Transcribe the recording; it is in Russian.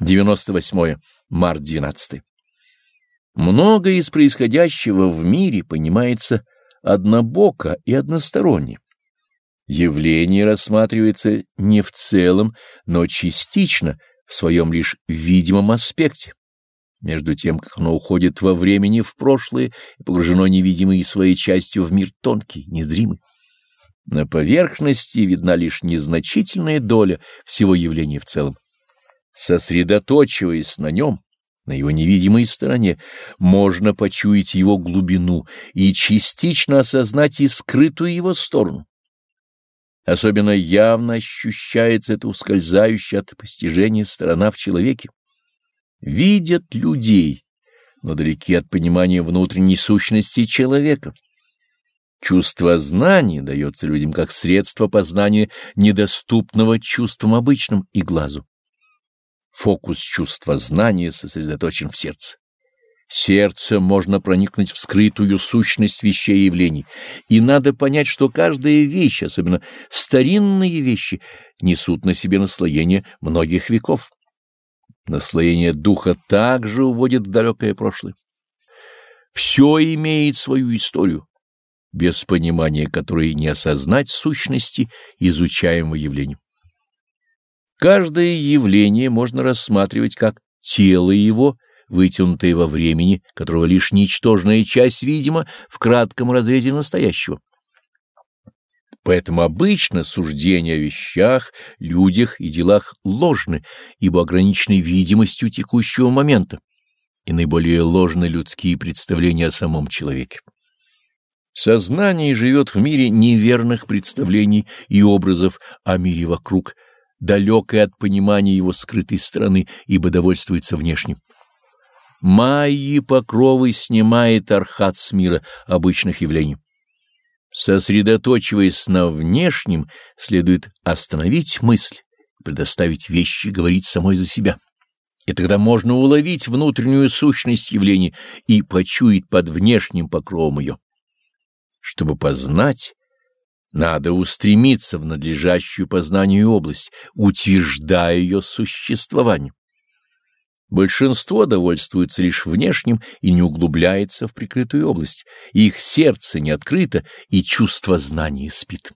98. Март 12. Многое из происходящего в мире понимается однобоко и односторонне. Явление рассматривается не в целом, но частично, в своем лишь видимом аспекте. Между тем, как оно уходит во времени в прошлое и погружено невидимой своей частью в мир тонкий, незримый. На поверхности видна лишь незначительная доля всего явления в целом. Сосредоточиваясь на нем, на его невидимой стороне, можно почуять его глубину и частично осознать и скрытую его сторону. Особенно явно ощущается это ускользающая от постижения сторона в человеке. Видят людей, но далеки от понимания внутренней сущности человека. Чувство знания дается людям как средство познания недоступного чувствам обычным и глазу. Фокус чувства знания сосредоточен в сердце. Сердцем можно проникнуть в скрытую сущность вещей и явлений, и надо понять, что каждая вещь, особенно старинные вещи, несут на себе наслоение многих веков. Наслоение духа также уводит в далекое прошлое. Все имеет свою историю, без понимания которой не осознать сущности изучаемого явления. Каждое явление можно рассматривать как тело его, вытянутое во времени, которого лишь ничтожная часть, видимо, в кратком разрезе настоящего. Поэтому обычно суждения о вещах, людях и делах ложны, ибо ограничены видимостью текущего момента, и наиболее ложны людские представления о самом человеке. Сознание живет в мире неверных представлений и образов о мире вокруг – далекой от понимания его скрытой стороны, ибо довольствуется внешним. Майи покровы снимает архат с мира обычных явлений. Сосредоточиваясь на внешнем, следует остановить мысль, предоставить вещи говорить самой за себя. И тогда можно уловить внутреннюю сущность явления и почуять под внешним покровом ее. Чтобы познать, надо устремиться в надлежащую познанию область, утверждая ее существование. Большинство довольствуется лишь внешним и не углубляется в прикрытую область. Их сердце не открыто, и чувство знания спит.